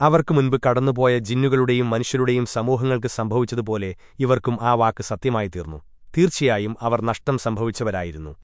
അവർക്ക് മുൻപ് കടന്നുപോയ ജിന്നുകളുടെയും മനുഷ്യരുടെയും സമൂഹങ്ങൾക്ക് സംഭവിച്ചതുപോലെ ഇവർക്കും ആ വാക്ക് സത്യമായി തീർന്നു തീർച്ചയായും അവർ നഷ്ടം സംഭവിച്ചവരായിരുന്നു.